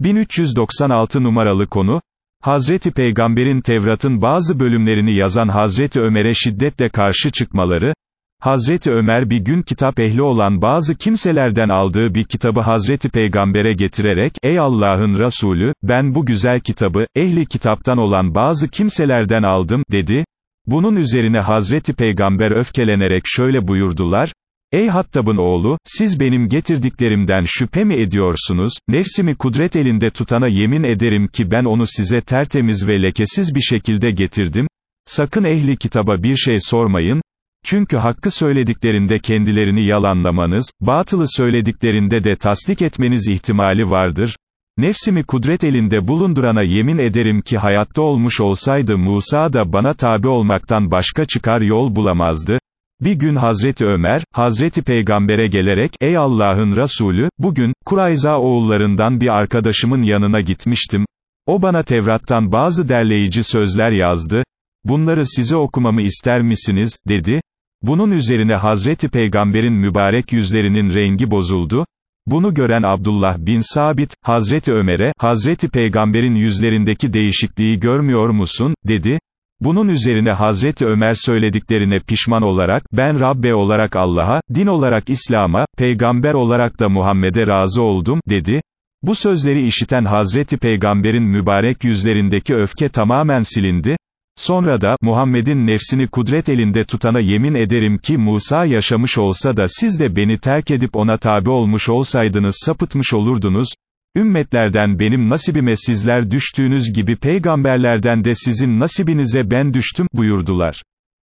1396 numaralı konu, Hazreti Peygamber'in Tevrat'ın bazı bölümlerini yazan Hazreti Ömer'e şiddetle karşı çıkmaları, Hazreti Ömer bir gün kitap ehli olan bazı kimselerden aldığı bir kitabı Hazreti Peygamber'e getirerek, ey Allah'ın Resulü, ben bu güzel kitabı, ehli kitaptan olan bazı kimselerden aldım, dedi. Bunun üzerine Hazreti Peygamber öfkelenerek şöyle buyurdular, Ey Hattab'ın oğlu, siz benim getirdiklerimden şüphe mi ediyorsunuz, nefsimi kudret elinde tutana yemin ederim ki ben onu size tertemiz ve lekesiz bir şekilde getirdim, sakın ehli kitaba bir şey sormayın, çünkü hakkı söylediklerinde kendilerini yalanlamanız, batılı söylediklerinde de tasdik etmeniz ihtimali vardır, Nefsimi kudret elinde bulundurana yemin ederim ki hayatta olmuş olsaydı Musa da bana tabi olmaktan başka çıkar yol bulamazdı. Bir gün Hazreti Ömer, Hazreti Peygamber'e gelerek, ey Allah'ın Resulü, bugün, Kurayza oğullarından bir arkadaşımın yanına gitmiştim. O bana Tevrat'tan bazı derleyici sözler yazdı. Bunları size okumamı ister misiniz, dedi. Bunun üzerine Hazreti Peygamber'in mübarek yüzlerinin rengi bozuldu. Bunu gören Abdullah bin Sabit, Hazreti Ömer'e, Hazreti Peygamber'in yüzlerindeki değişikliği görmüyor musun, dedi. Bunun üzerine Hazreti Ömer söylediklerine pişman olarak, ben Rabbe olarak Allah'a, din olarak İslam'a, peygamber olarak da Muhammed'e razı oldum, dedi. Bu sözleri işiten Hazreti Peygamber'in mübarek yüzlerindeki öfke tamamen silindi. Sonra da, Muhammed'in nefsini kudret elinde tutana yemin ederim ki Musa yaşamış olsa da siz de beni terk edip ona tabi olmuş olsaydınız sapıtmış olurdunuz, Ümmetlerden benim nasibime sizler düştüğünüz gibi peygamberlerden de sizin nasibinize ben düştüm, buyurdular.